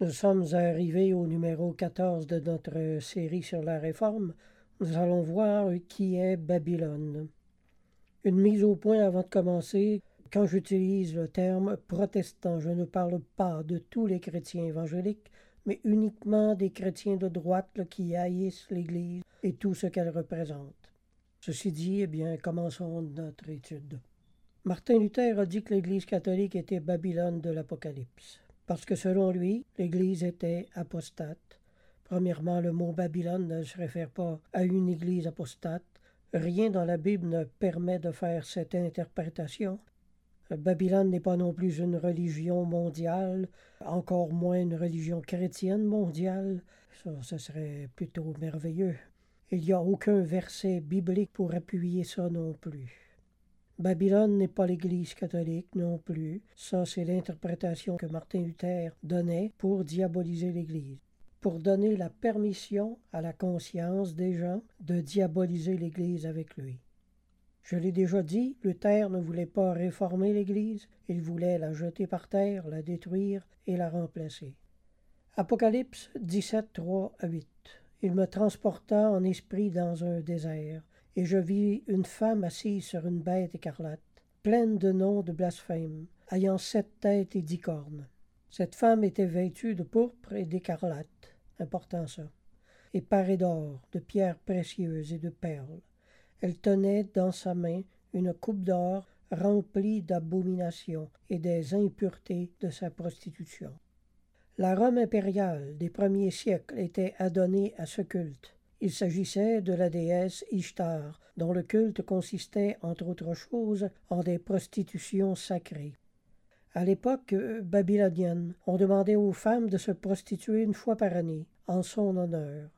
Nous sommes arrivés au numéro 14 de notre série sur la réforme. Nous allons voir qui est Babylone. Une mise au point avant de commencer. Quand j'utilise le terme protestant, je ne parle pas de tous les chrétiens évangéliques, mais uniquement des chrétiens de droite qui haïssent l'Église et tout ce qu'elle représente. Ceci dit, eh bien, commençons notre étude. Martin Luther a dit que l'Église catholique était Babylone de l'Apocalypse, parce que selon lui, l'Église était apostate. Premièrement, le mot Babylone ne se réfère pas à une Église apostate. Rien dans la Bible ne permet de faire cette interprétation. Babylone n'est pas non plus une religion mondiale, encore moins une religion chrétienne mondiale. Ça, ce serait plutôt merveilleux. Il n'y a aucun verset biblique pour appuyer ça non plus. Babylone n'est pas l'Église catholique non plus. Ça, c'est l'interprétation que Martin Luther donnait pour diaboliser l'Église, pour donner la permission à la conscience des gens de diaboliser l'Église avec lui. Je l'ai déjà dit, Luther ne voulait pas réformer l'Église, il voulait la jeter par terre, la détruire et la remplacer. Apocalypse 17, 3 à 8. Il me transporta en esprit dans un désert, et je vis une femme assise sur une bête écarlate, pleine de noms de blasphème, ayant sept têtes et dix cornes. Cette femme était vêtue de pourpre et d'écarlate, important ça, et parée d'or, de pierres précieuses et de perles. Elle tenait dans sa main une coupe d'or remplie d'abominations et des impuretés de sa prostitution. La Rome impériale des premiers siècles était adonnée à ce culte. Il s'agissait de la déesse Ishtar, dont le culte consistait, entre autres choses, en des prostitutions sacrées. À l'époque babylonienne, on demandait aux femmes de se prostituer une fois par année, en son honneur.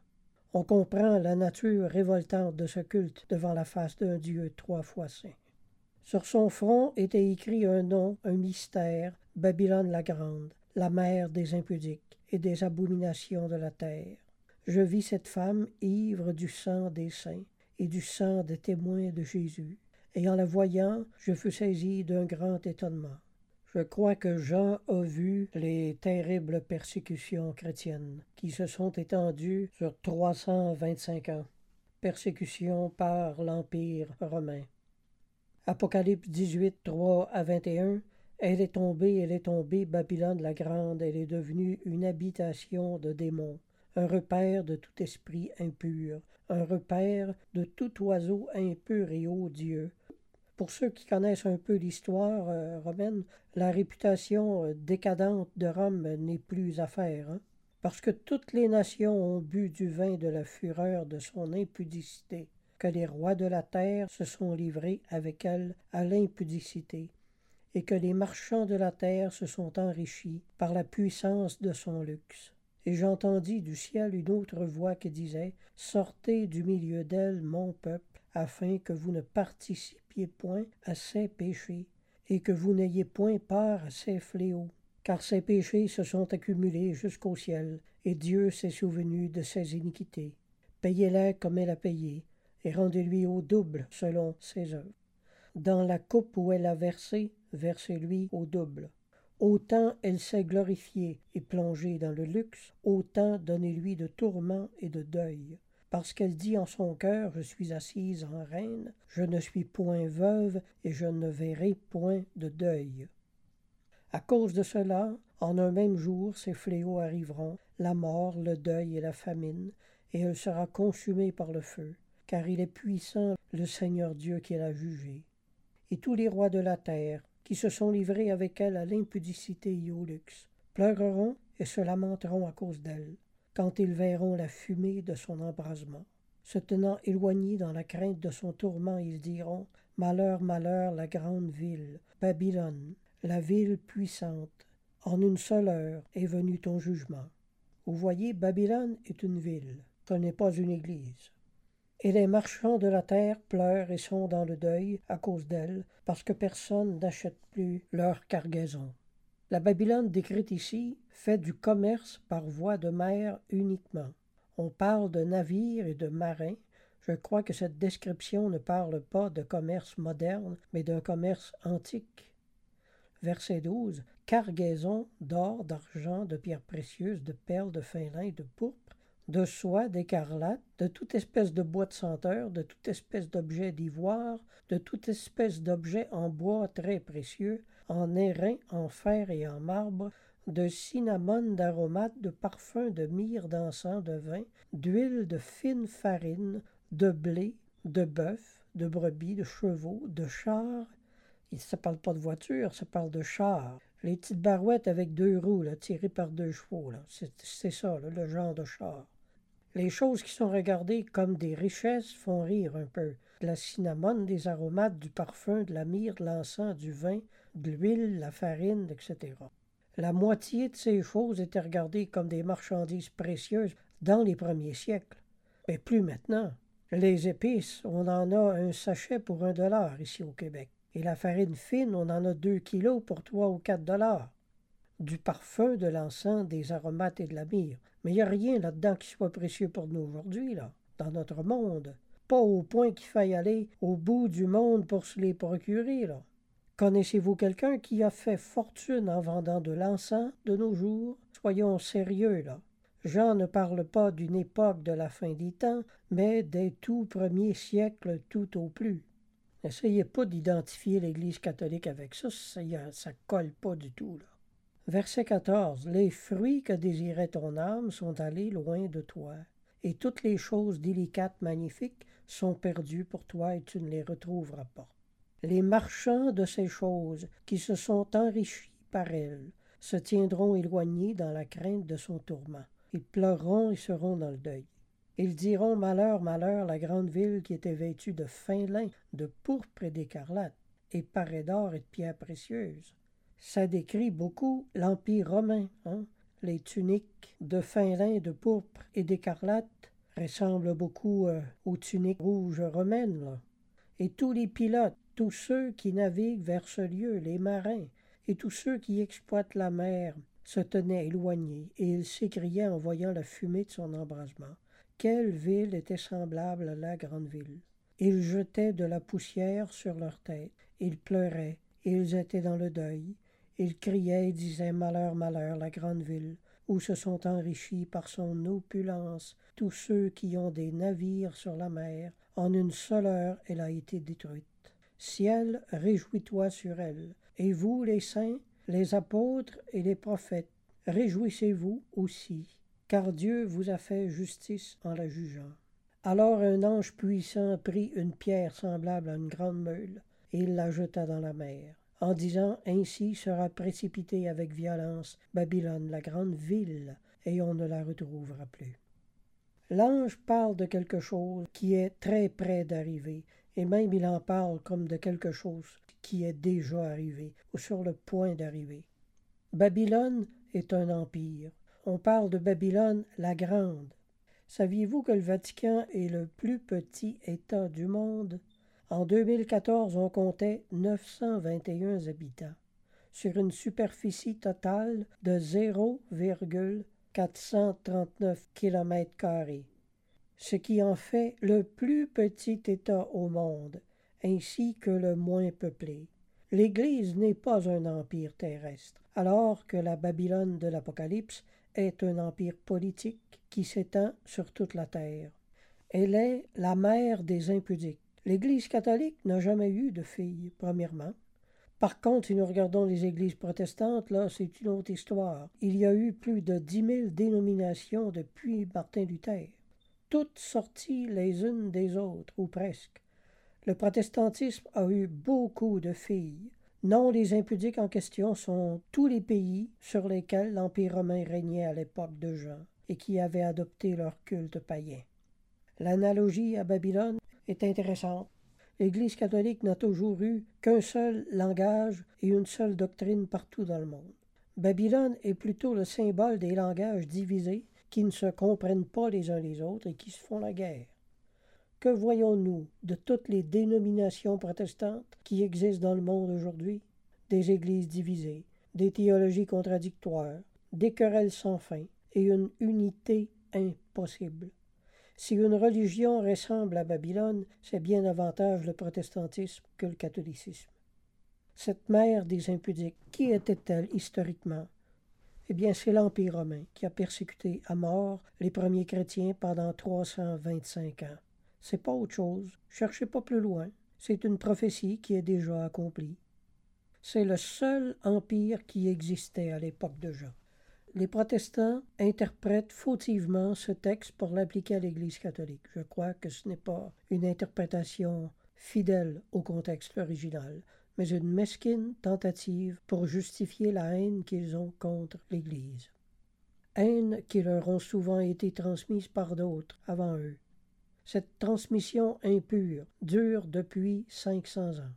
On comprend la nature révoltante de ce culte devant la face d'un Dieu trois fois saint. Sur son front était écrit un nom, un mystère, Babylone la Grande, la mère des impudiques et des abominations de la terre. Je vis cette femme ivre du sang des saints et du sang des témoins de Jésus, et en la voyant, je fus saisi d'un grand étonnement. Je crois que Jean a vu les terribles persécutions chrétiennes qui se sont étendues sur trois cent vingt-cinq ans. Persécutions par l'Empire romain. Apocalypse 18, 3 à 21 elle est tombée, elle est tombée, Babylone la grande, elle est devenue une habitation de démons, un repère de tout esprit impur, un repère de tout oiseau impur et odieux. Pour ceux qui connaissent un peu l'histoire euh, romaine, la réputation euh, décadente de Rome n'est plus à faire, hein, parce que toutes les nations ont bu du vin de la fureur de son impudicité, que les rois de la terre se sont livrés avec elle à l'impudicité et que les marchands de la terre se sont enrichis par la puissance de son luxe. Et j'entendis du ciel une autre voix qui disait Sortez du milieu d'elle, mon peuple, afin que vous ne participiez point à ses péchés, et que vous n'ayez point part à ses fléaux. Car ses péchés se sont accumulés jusqu'au ciel, et Dieu s'est souvenu de ses iniquités. Payez-les comme elle a payé, et rendez-lui au double selon ses œuvres. Dans la coupe où elle a versé, versez-lui au double. Autant elle s'est glorifiée et plongée dans le luxe, autant donnez-lui de tourments et de deuil. Parce qu'elle dit en son cœur Je suis assise en reine, je ne suis point veuve et je ne verrai point de deuil. À cause de cela, en un même jour, ces fléaux arriveront, la mort, le deuil et la famine, et elle sera consumée par le feu, car il est puissant le Seigneur Dieu qui l'a jugée et tous les rois de la terre, se sont livrés avec elle à l'impudicité et au luxe, pleureront et se lamenteront à cause d'elle, quand ils verront la fumée de son embrasement. Se tenant éloignés dans la crainte de son tourment, ils diront Malheur, malheur, la grande ville, Babylone, la ville puissante. En une seule heure est venu ton jugement. Vous voyez, Babylone est une ville, ce n'est pas une église et les marchands de la terre pleurent et sont dans le deuil à cause d'elle, parce que personne n'achète plus leur cargaison. La Babylone décrite ici fait du commerce par voie de mer uniquement. On parle de navires et de marins. Je crois que cette description ne parle pas de commerce moderne, mais d'un commerce antique. Verset 12. cargaisons d'or, d'argent, de pierres précieuses, de perles, de fin lin, de pourpre, de soie, d'écarlate, de toute espèce de bois de senteur, de toute espèce d'objet d'ivoire, de toute espèce d'objet en bois très précieux, en airain, en fer et en marbre, de cinnamon, d'aromates, de parfums, de myrrhe, d'encens, de vin, d'huile, de fine farine, de blé, de bœuf, de brebis, de chevaux, de chars. Il ne parle pas de voiture, ça parle de chars. Les petites barouettes avec deux roues, tirées par deux chevaux, c'est ça, le genre de char. Les choses qui sont regardées comme des richesses font rire un peu. De la cinnamone, des aromates, du parfum, de la myrrhe, de l'encens, du vin, de l'huile, la farine, etc. La moitié de ces choses étaient regardées comme des marchandises précieuses dans les premiers siècles, mais plus maintenant. Les épices, on en a un sachet pour un dollar ici au Québec, et la farine fine, on en a deux kilos pour trois ou quatre dollars. Du parfum, de l'encens, des aromates et de la myrrhe. Mais il n'y a rien là-dedans qui soit précieux pour nous aujourd'hui, là, dans notre monde. Pas au point qu'il faille aller au bout du monde pour se les procurer, là. Connaissez-vous quelqu'un qui a fait fortune en vendant de l'encens de nos jours? Soyons sérieux là. Jean ne parle pas d'une époque de la fin des temps, mais des tout premiers siècles tout au plus. N'essayez pas d'identifier l'Église catholique avec ça, ça, ça colle pas du tout. Là. Verset 14. Les fruits que désirait ton âme sont allés loin de toi, et toutes les choses délicates, magnifiques, sont perdues pour toi, et tu ne les retrouveras pas. Les marchands de ces choses qui se sont enrichis par elles se tiendront éloignés dans la crainte de son tourment. Ils pleureront et seront dans le deuil. Ils diront Malheur, malheur, la grande ville qui était vêtue de fin lin, de pourpre et d'écarlate, et parée d'or et de pierres précieuses. Ça décrit beaucoup l'Empire romain. Hein? Les tuniques de fin lin, de pourpre et d'écarlate ressemblent beaucoup euh, aux tuniques rouges romaines. Et tous les pilotes tous ceux qui naviguent vers ce lieu, les marins, et tous ceux qui exploitent la mer, se tenaient éloignés, et ils s'écriaient en voyant la fumée de son embrasement. Quelle ville était semblable à la grande ville. Ils jetaient de la poussière sur leurs têtes, ils pleuraient, et ils étaient dans le deuil. Ils criaient et disaient Malheur, malheur, la grande ville, où se sont enrichis par son opulence tous ceux qui ont des navires sur la mer. En une seule heure, elle a été détruite. Ciel, réjouis-toi sur elle. Et vous, les saints, les apôtres et les prophètes, réjouissez-vous aussi, car Dieu vous a fait justice en la jugeant. Alors un ange puissant prit une pierre semblable à une grande meule, et il la jeta dans la mer, en disant Ainsi sera précipitée avec violence Babylone, la grande ville, et on ne la retrouvera plus. L'ange parle de quelque chose qui est très près d'arriver, et même il en parle comme de quelque chose qui est déjà arrivé ou sur le point d'arriver. Babylone est un empire. On parle de Babylone la Grande. Saviez-vous que le Vatican est le plus petit État du monde? En 2014, on comptait 921 habitants, sur une superficie totale de 0,439 km ce qui en fait le plus petit État au monde, ainsi que le moins peuplé. L'Église n'est pas un empire terrestre, alors que la Babylone de l'Apocalypse est un empire politique qui s'étend sur toute la terre. Elle est la mère des impudiques. L'Église catholique n'a jamais eu de fille, premièrement. Par contre, si nous regardons les églises protestantes, là, c'est une autre histoire. Il y a eu plus de dix mille dénominations depuis Martin Luther toutes sorties les unes des autres, ou presque. Le protestantisme a eu beaucoup de filles. Non, les impudiques en question sont tous les pays sur lesquels l'Empire romain régnait à l'époque de Jean et qui avaient adopté leur culte païen. L'analogie à Babylone est intéressante. L'Église catholique n'a toujours eu qu'un seul langage et une seule doctrine partout dans le monde. Babylone est plutôt le symbole des langages divisés qui ne se comprennent pas les uns les autres et qui se font la guerre. Que voyons-nous de toutes les dénominations protestantes qui existent dans le monde aujourd'hui? Des églises divisées, des théologies contradictoires, des querelles sans fin et une unité impossible. Si une religion ressemble à Babylone, c'est bien davantage le protestantisme que le catholicisme. Cette mère des impudiques, qui était-elle historiquement? Eh bien, c'est l'Empire romain qui a persécuté à mort les premiers chrétiens pendant 325 ans. C'est pas autre chose. Cherchez pas plus loin. C'est une prophétie qui est déjà accomplie. C'est le seul empire qui existait à l'époque de Jean. Les protestants interprètent fautivement ce texte pour l'appliquer à l'Église catholique. Je crois que ce n'est pas une interprétation fidèle au contexte original, mais une mesquine tentative pour justifier la haine qu'ils ont contre l'Église. Haine qui leur ont souvent été transmise par d'autres avant eux. Cette transmission impure dure depuis 500 ans.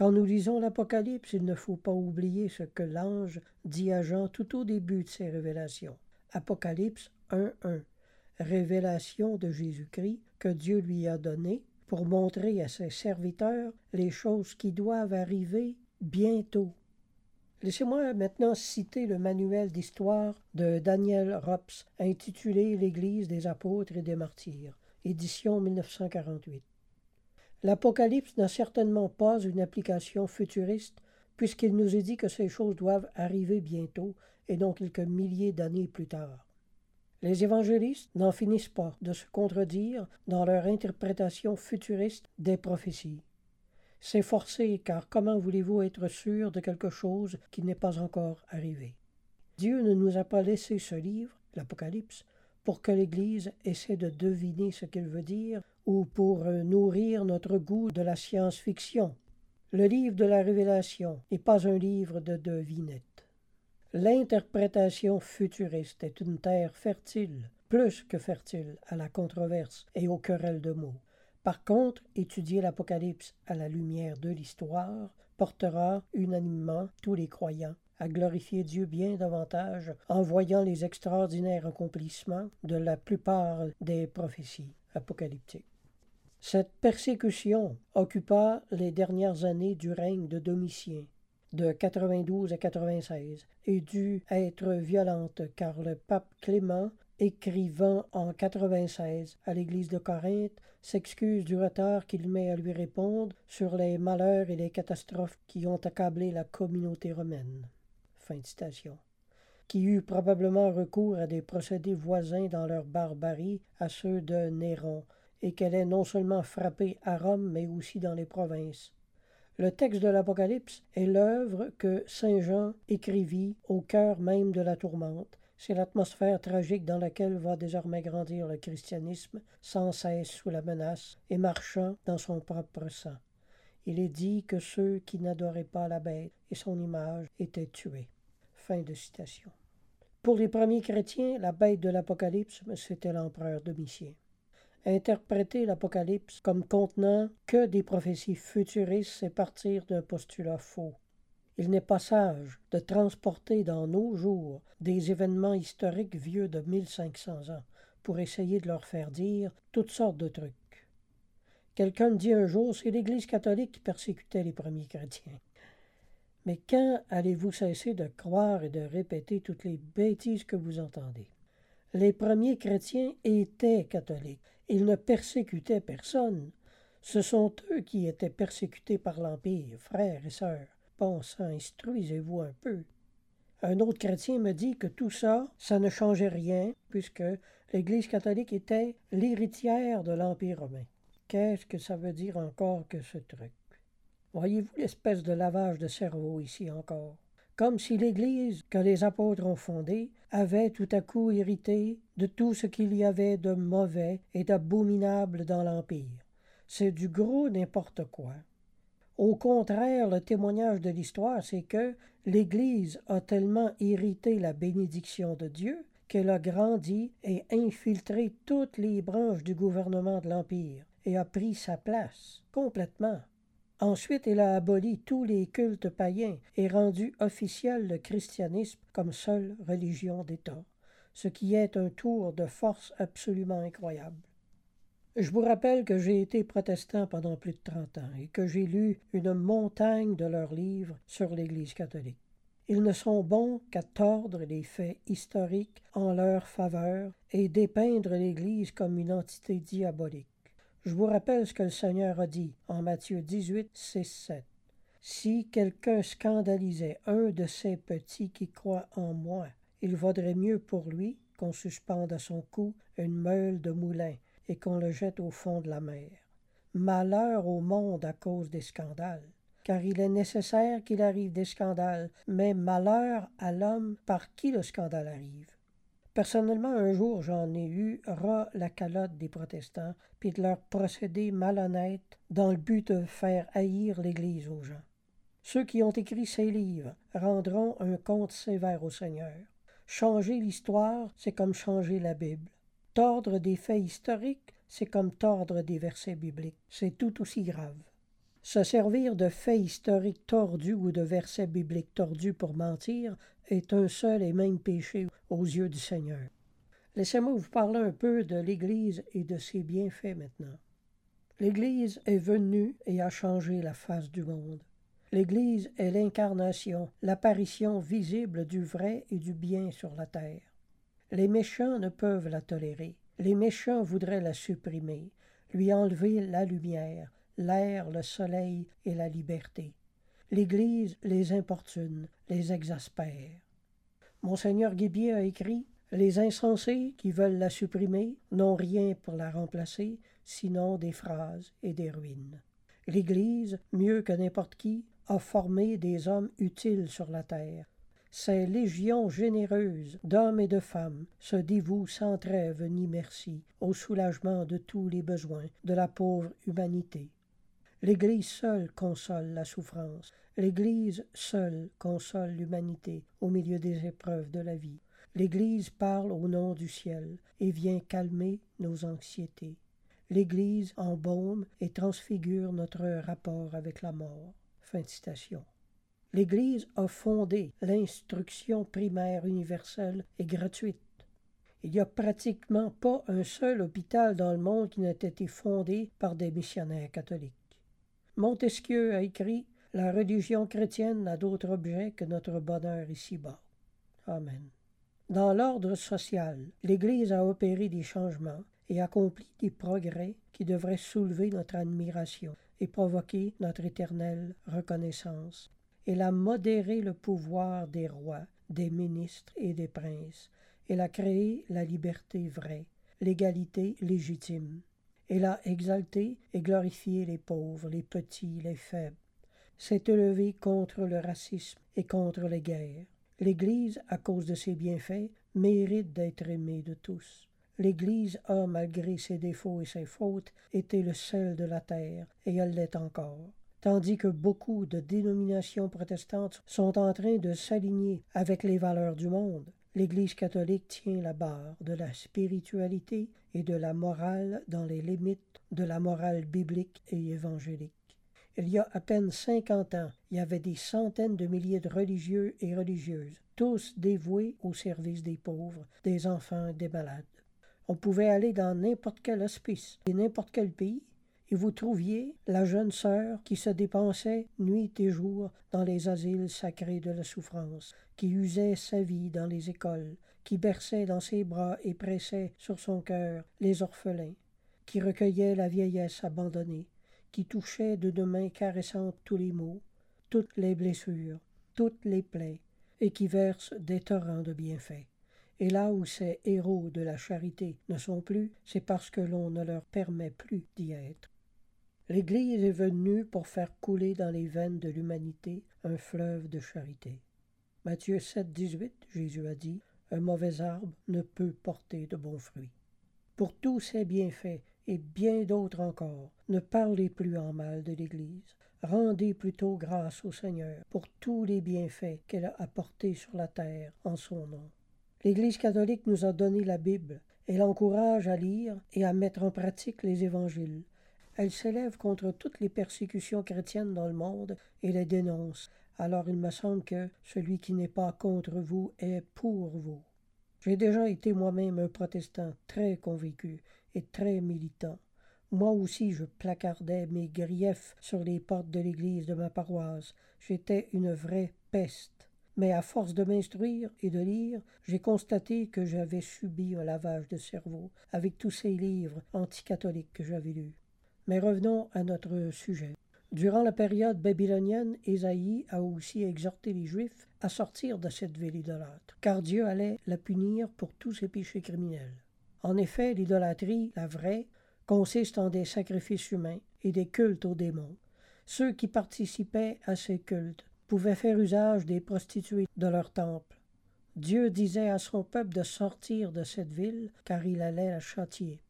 Quand nous lisons l'Apocalypse, il ne faut pas oublier ce que l'ange dit à Jean tout au début de ses révélations. Apocalypse 1.1. Révélation de Jésus-Christ que Dieu lui a donnée pour montrer à ses serviteurs les choses qui doivent arriver bientôt. Laissez-moi maintenant citer le manuel d'histoire de Daniel Rops intitulé L'Église des apôtres et des martyrs, édition 1948. L'Apocalypse n'a certainement pas une application futuriste, puisqu'il nous est dit que ces choses doivent arriver bientôt, et donc quelques milliers d'années plus tard. Les évangélistes n'en finissent pas de se contredire dans leur interprétation futuriste des prophéties. C'est forcé, car comment voulez-vous être sûr de quelque chose qui n'est pas encore arrivé? Dieu ne nous a pas laissé ce livre, l'Apocalypse, pour que l'Église essaie de deviner ce qu'il veut dire ou pour euh, nourrir notre goût de la science-fiction. Le livre de la Révélation n'est pas un livre de devinettes. L'interprétation futuriste est une terre fertile, plus que fertile, à la controverse et aux querelles de mots. Par contre, étudier l'Apocalypse à la lumière de l'histoire portera unanimement tous les croyants à glorifier Dieu bien davantage en voyant les extraordinaires accomplissements de la plupart des prophéties apocalyptiques. Cette persécution occupa les dernières années du règne de Domitien, de 92 à 96, et dut être violente car le pape Clément, écrivant en 96 à l'église de Corinthe, s'excuse du retard qu'il met à lui répondre sur les malheurs et les catastrophes qui ont accablé la communauté romaine. Qui eut probablement recours à des procédés voisins dans leur barbarie à ceux de Néron, et qu'elle ait non seulement frappé à Rome, mais aussi dans les provinces. Le texte de l'Apocalypse est l'œuvre que Saint Jean écrivit au cœur même de la tourmente. C'est l'atmosphère tragique dans laquelle va désormais grandir le christianisme, sans cesse sous la menace et marchant dans son propre sang. Il est dit que ceux qui n'adoraient pas la bête et son image étaient tués. Fin de citation. Pour les premiers chrétiens, la bête de l'Apocalypse, c'était l'empereur Domitien interpréter l'Apocalypse comme contenant que des prophéties futuristes, c'est partir d'un postulat faux. Il n'est pas sage de transporter dans nos jours des événements historiques vieux de 1500 ans pour essayer de leur faire dire toutes sortes de trucs. Quelqu'un dit un jour c'est l'Église catholique qui persécutait les premiers chrétiens. Mais quand allez-vous cesser de croire et de répéter toutes les bêtises que vous entendez? Les premiers chrétiens étaient catholiques ils ne persécutaient personne. Ce sont eux qui étaient persécutés par l'Empire, frères et sœurs. Pensant, instruisez-vous un peu. Un autre chrétien me dit que tout ça, ça ne changeait rien, puisque l'Église catholique était l'héritière de l'Empire romain. Qu'est-ce que ça veut dire encore que ce truc? Voyez-vous l'espèce de lavage de cerveau ici encore? comme si l'Église que les apôtres ont fondée avait tout à coup hérité de tout ce qu'il y avait de mauvais et d'abominable dans l'Empire. C'est du gros n'importe quoi. Au contraire, le témoignage de l'histoire, c'est que l'Église a tellement hérité la bénédiction de Dieu qu'elle a grandi et infiltré toutes les branches du gouvernement de l'Empire et a pris sa place complètement. Ensuite, il a aboli tous les cultes païens et rendu officiel le christianisme comme seule religion d'État, ce qui est un tour de force absolument incroyable. Je vous rappelle que j'ai été protestant pendant plus de trente ans et que j'ai lu une montagne de leurs livres sur l'Église catholique. Ils ne sont bons qu'à tordre les faits historiques en leur faveur et dépeindre l'Église comme une entité diabolique. Je vous rappelle ce que le Seigneur a dit en Matthieu 18, 6, 7. Si quelqu'un scandalisait un de ces petits qui croient en moi, il vaudrait mieux pour lui qu'on suspende à son cou une meule de moulin et qu'on le jette au fond de la mer. Malheur au monde à cause des scandales, car il est nécessaire qu'il arrive des scandales, mais malheur à l'homme par qui le scandale arrive. Personnellement, un jour, j'en ai eu ras la calotte des protestants, puis de leur procédés malhonnêtes dans le but de faire haïr l'Église aux gens. Ceux qui ont écrit ces livres rendront un compte sévère au Seigneur. Changer l'histoire, c'est comme changer la Bible. Tordre des faits historiques, c'est comme tordre des versets bibliques. C'est tout aussi grave. Se servir de faits historiques tordus ou de versets bibliques tordus pour mentir est un seul et même péché aux yeux du Seigneur. Laissez-moi vous parler un peu de l'Église et de ses bienfaits maintenant. L'Église est venue et a changé la face du monde. L'Église est l'incarnation, l'apparition visible du vrai et du bien sur la terre. Les méchants ne peuvent la tolérer. Les méchants voudraient la supprimer, lui enlever la lumière, l'air, le soleil et la liberté. L'Église les importune, les exaspère. Monseigneur Guibier a écrit Les insensés qui veulent la supprimer n'ont rien pour la remplacer, sinon des phrases et des ruines. L'Église, mieux que n'importe qui, a formé des hommes utiles sur la terre. Ces légions généreuses d'hommes et de femmes se dévouent sans trêve ni merci au soulagement de tous les besoins de la pauvre humanité. L'Église seule console la souffrance, l'Église seule console l'humanité au milieu des épreuves de la vie. L'Église parle au nom du ciel et vient calmer nos anxiétés. L'Église embaume et transfigure notre rapport avec la mort. L'Église a fondé l'instruction primaire universelle et gratuite. Il n'y a pratiquement pas un seul hôpital dans le monde qui n'ait été fondé par des missionnaires catholiques. Montesquieu a écrit La religion chrétienne n'a d'autre objet que notre bonheur ici-bas. Amen. Dans l'ordre social, l'Église a opéré des changements et accompli des progrès qui devraient soulever notre admiration et provoquer notre éternelle reconnaissance. Elle a modéré le pouvoir des rois, des ministres et des princes. Elle a créé la liberté vraie, l'égalité légitime. Elle a exalté et glorifié les pauvres, les petits, les faibles. S'est élevée contre le racisme et contre les guerres. L'Église, à cause de ses bienfaits, mérite d'être aimée de tous. L'Église a, malgré ses défauts et ses fautes, été le sel de la terre, et elle l'est encore. Tandis que beaucoup de dénominations protestantes sont en train de s'aligner avec les valeurs du monde, l'Église catholique tient la barre de la spiritualité et de la morale dans les limites de la morale biblique et évangélique. Il y a à peine cinquante ans, il y avait des centaines de milliers de religieux et religieuses, tous dévoués au service des pauvres, des enfants et des malades. On pouvait aller dans n'importe quel hospice et n'importe quel pays, et vous trouviez la jeune sœur qui se dépensait nuit et jour dans les asiles sacrés de la souffrance, qui usait sa vie dans les écoles, qui berçait dans ses bras et pressait sur son cœur les orphelins, qui recueillait la vieillesse abandonnée, qui touchait de deux mains caressantes tous les maux, toutes les blessures, toutes les plaies, et qui verse des torrents de bienfaits. Et là où ces héros de la charité ne sont plus, c'est parce que l'on ne leur permet plus d'y être. L'Église est venue pour faire couler dans les veines de l'humanité un fleuve de charité. Matthieu 7, 18, Jésus a dit Un mauvais arbre ne peut porter de bons fruits. Pour tous ces bienfaits et bien d'autres encore, ne parlez plus en mal de l'Église. Rendez plutôt grâce au Seigneur pour tous les bienfaits qu'elle a apportés sur la terre en son nom. L'Église catholique nous a donné la Bible. Elle encourage à lire et à mettre en pratique les évangiles. Elle s'élève contre toutes les persécutions chrétiennes dans le monde et les dénonce. Alors il me semble que celui qui n'est pas contre vous est pour vous. J'ai déjà été moi-même un protestant très convaincu et très militant. Moi aussi je placardais mes griefs sur les portes de l'église de ma paroisse. J'étais une vraie peste mais à force de m'instruire et de lire, j'ai constaté que j'avais subi un lavage de cerveau avec tous ces livres anticatholiques que j'avais lus. Mais revenons à notre sujet. Durant la période babylonienne, Ésaïe a aussi exhorté les Juifs à sortir de cette ville idolâtre, car Dieu allait la punir pour tous ses péchés criminels. En effet, l'idolâtrie, la vraie, consiste en des sacrifices humains et des cultes aux démons. Ceux qui participaient à ces cultes pouvaient faire usage des prostituées de leur temple. Dieu disait à son peuple de sortir de cette ville, car il allait la châtier.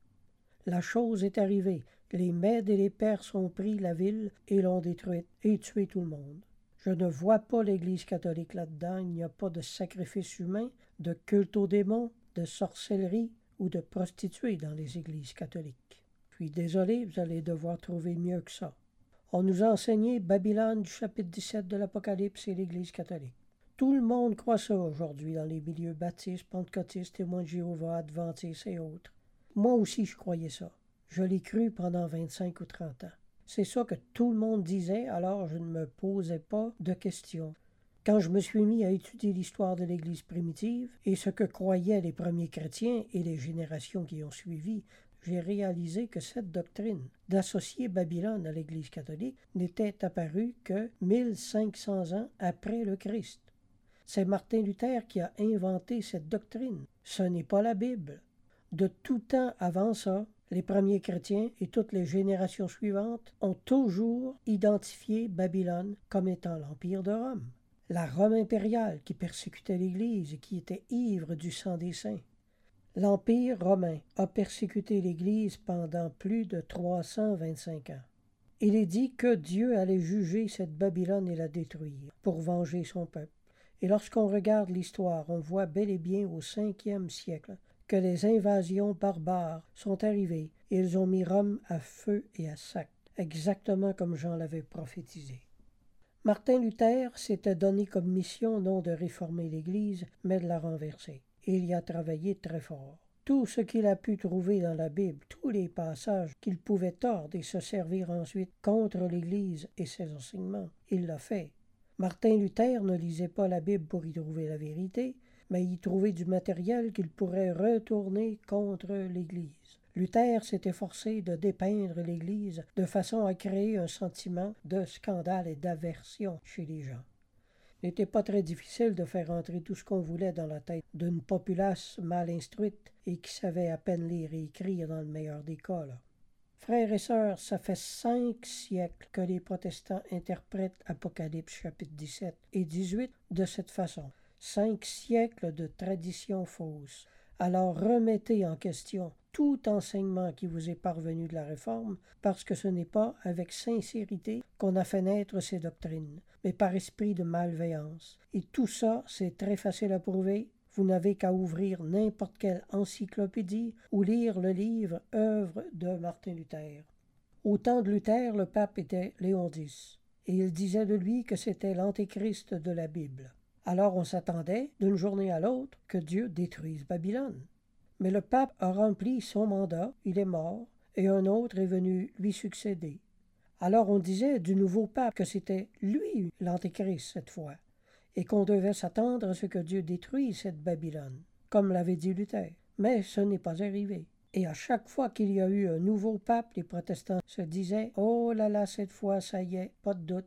La chose est arrivée. Les Mèdes et les Perses ont pris la ville et l'ont détruite et tué tout le monde. Je ne vois pas l'Église catholique là-dedans. Il n'y a pas de sacrifice humain, de culte aux démons, de sorcellerie ou de prostituées dans les églises catholiques. Je suis désolé, vous allez devoir trouver mieux que ça. On nous a enseigné Babylone du chapitre 17 de l'Apocalypse et l'Église catholique. Tout le monde croit ça aujourd'hui dans les milieux baptistes, pentecôtistes, témoins de Jéhovah, adventistes et autres. Moi aussi, je croyais ça. Je l'ai cru pendant 25 ou 30 ans. C'est ça que tout le monde disait, alors je ne me posais pas de questions. Quand je me suis mis à étudier l'histoire de l'Église primitive et ce que croyaient les premiers chrétiens et les générations qui ont suivi, j'ai réalisé que cette doctrine d'associer Babylone à l'Église catholique n'était apparue que 1500 ans après le Christ. C'est Martin Luther qui a inventé cette doctrine. Ce n'est pas la Bible. De tout temps avant ça, les premiers chrétiens et toutes les générations suivantes ont toujours identifié Babylone comme étant l'Empire de Rome, la Rome impériale qui persécutait l'Église et qui était ivre du sang des saints. L'Empire romain a persécuté l'Église pendant plus de 325 ans. Il est dit que Dieu allait juger cette Babylone et la détruire pour venger son peuple. Et lorsqu'on regarde l'histoire, on voit bel et bien au cinquième siècle les invasions barbares sont arrivées et ils ont mis Rome à feu et à sac, exactement comme Jean l'avait prophétisé. Martin Luther s'était donné comme mission non de réformer l'Église, mais de la renverser. Et il y a travaillé très fort. Tout ce qu'il a pu trouver dans la Bible, tous les passages qu'il pouvait tordre et se servir ensuite contre l'Église et ses enseignements, il l'a fait. Martin Luther ne lisait pas la Bible pour y trouver la vérité, mais y trouver du matériel qu'il pourrait retourner contre l'Église. Luther s'était forcé de dépeindre l'Église de façon à créer un sentiment de scandale et d'aversion chez les gens. Il n'était pas très difficile de faire entrer tout ce qu'on voulait dans la tête d'une populace mal instruite et qui savait à peine lire et écrire dans le meilleur des cas. Frères et sœurs, ça fait cinq siècles que les protestants interprètent Apocalypse chapitre 17 et 18 de cette façon cinq siècles de traditions fausses. Alors remettez en question tout enseignement qui vous est parvenu de la Réforme, parce que ce n'est pas avec sincérité qu'on a fait naître ces doctrines, mais par esprit de malveillance. Et tout ça, c'est très facile à prouver. Vous n'avez qu'à ouvrir n'importe quelle encyclopédie ou lire le livre œuvre de Martin Luther. Au temps de Luther, le pape était Léon X, et il disait de lui que c'était l'antéchrist de la Bible. Alors on s'attendait, d'une journée à l'autre, que Dieu détruise Babylone. Mais le pape a rempli son mandat, il est mort, et un autre est venu lui succéder. Alors on disait du nouveau pape que c'était lui l'antéchrist cette fois, et qu'on devait s'attendre à ce que Dieu détruise cette Babylone, comme l'avait dit Luther. Mais ce n'est pas arrivé. Et à chaque fois qu'il y a eu un nouveau pape, les protestants se disaient Oh là là, cette fois, ça y est, pas de doute,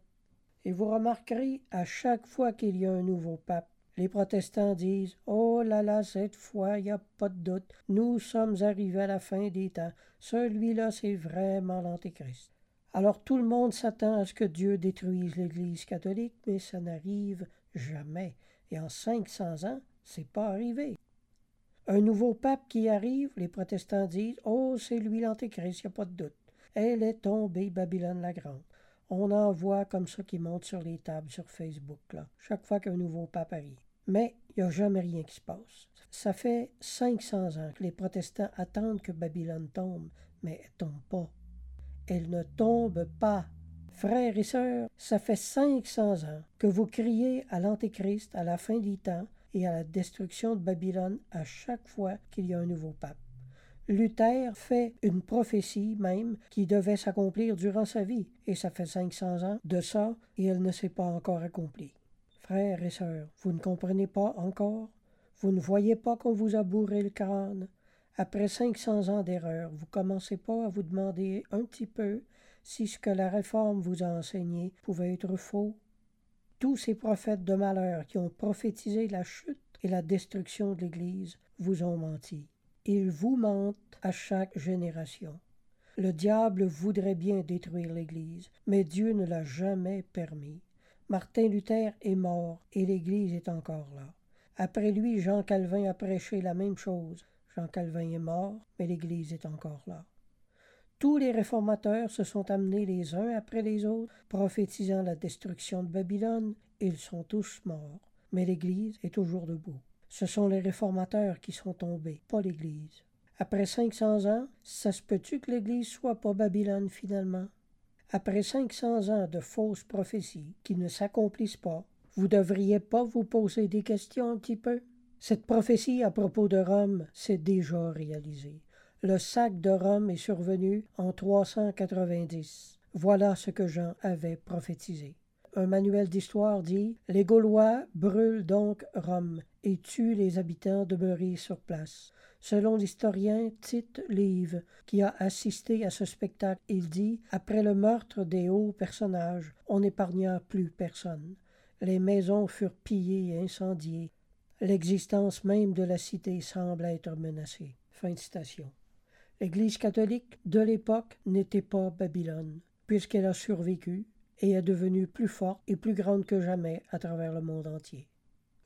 et vous remarquerez, à chaque fois qu'il y a un nouveau pape, les protestants disent Oh là là, cette fois, il n'y a pas de doute, nous sommes arrivés à la fin des temps. Celui-là, c'est vraiment l'Antéchrist. Alors tout le monde s'attend à ce que Dieu détruise l'Église catholique, mais ça n'arrive jamais. Et en 500 ans, c'est pas arrivé. Un nouveau pape qui arrive, les protestants disent Oh, c'est lui l'Antéchrist, il n'y a pas de doute. Elle est tombée, Babylone la Grande. On en voit comme ça qui monte sur les tables sur Facebook, chaque fois qu'un nouveau pape arrive. Mais il n'y a jamais rien qui se passe. Ça fait 500 ans que les protestants attendent que Babylone tombe, mais elle tombe pas. Elle ne tombe pas. Frères et sœurs, ça fait 500 ans que vous criez à l'Antéchrist à la fin des temps et à la destruction de Babylone à chaque fois qu'il y a un nouveau pape. Luther fait une prophétie même qui devait s'accomplir durant sa vie, et ça fait 500 ans de ça, et elle ne s'est pas encore accomplie. Frères et sœurs, vous ne comprenez pas encore? Vous ne voyez pas qu'on vous a bourré le crâne? Après 500 ans d'erreur, vous commencez pas à vous demander un petit peu si ce que la Réforme vous a enseigné pouvait être faux? Tous ces prophètes de malheur qui ont prophétisé la chute et la destruction de l'Église vous ont menti. Ils vous mentent à chaque génération. Le diable voudrait bien détruire l'Église, mais Dieu ne l'a jamais permis. Martin Luther est mort et l'Église est encore là. Après lui, Jean Calvin a prêché la même chose. Jean Calvin est mort, mais l'Église est encore là. Tous les réformateurs se sont amenés les uns après les autres, prophétisant la destruction de Babylone. Ils sont tous morts, mais l'Église est toujours debout. Ce sont les réformateurs qui sont tombés, pas l'Église. Après cinq cents ans, ça se peut-tu que l'Église soit pas Babylone finalement? Après cinq cents ans de fausses prophéties qui ne s'accomplissent pas, vous devriez pas vous poser des questions un petit peu? Cette prophétie à propos de Rome s'est déjà réalisée. Le sac de Rome est survenu en 390. Voilà ce que Jean avait prophétisé un manuel d'histoire dit Les Gaulois brûlent donc Rome et tuent les habitants demeurés sur place. Selon l'historien Tite Live, qui a assisté à ce spectacle, il dit Après le meurtre des hauts personnages, on n'épargna plus personne. Les maisons furent pillées et incendiées. L'existence même de la cité semble être menacée. L'Église catholique de l'époque n'était pas Babylone, puisqu'elle a survécu, et est devenue plus forte et plus grande que jamais à travers le monde entier.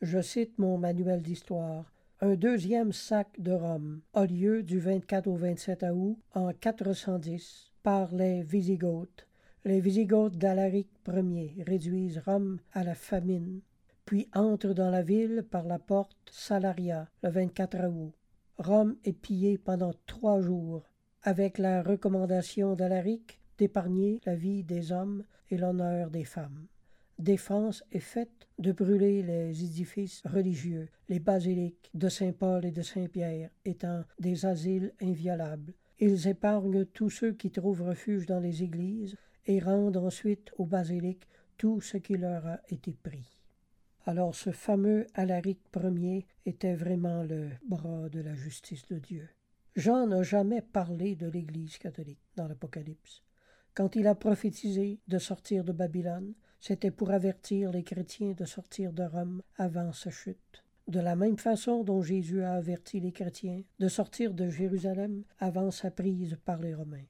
Je cite mon manuel d'histoire. Un deuxième sac de Rome a lieu du 24 au 27 août en 410 par les Visigoths. Les Visigoths d'Alaric Ier réduisent Rome à la famine, puis entrent dans la ville par la porte Salaria le 24 août. Rome est pillée pendant trois jours. Avec la recommandation d'Alaric, d'épargner la vie des hommes et l'honneur des femmes. Défense est faite de brûler les édifices religieux, les basiliques de Saint-Paul et de Saint-Pierre étant des asiles inviolables. Ils épargnent tous ceux qui trouvent refuge dans les églises et rendent ensuite aux basiliques tout ce qui leur a été pris. Alors ce fameux Alaric Ier était vraiment le bras de la justice de Dieu. Jean n'a jamais parlé de l'Église catholique dans l'Apocalypse. Quand il a prophétisé de sortir de Babylone, c'était pour avertir les chrétiens de sortir de Rome avant sa chute. De la même façon dont Jésus a averti les chrétiens de sortir de Jérusalem avant sa prise par les Romains.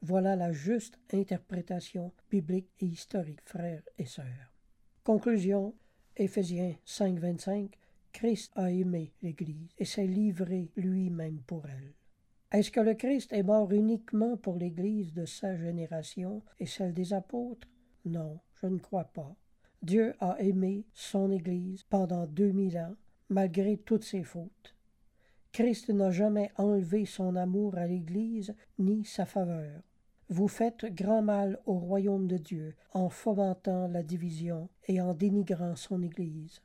Voilà la juste interprétation biblique et historique, frères et sœurs. Conclusion, Éphésiens 5, 25, Christ a aimé l'Église et s'est livré lui-même pour elle. Est-ce que le Christ est mort uniquement pour l'Église de sa génération et celle des apôtres? Non, je ne crois pas. Dieu a aimé son Église pendant deux mille ans, malgré toutes ses fautes. Christ n'a jamais enlevé son amour à l'Église ni sa faveur. Vous faites grand mal au royaume de Dieu en fomentant la division et en dénigrant son Église.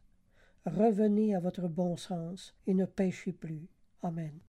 Revenez à votre bon sens et ne péchez plus. Amen.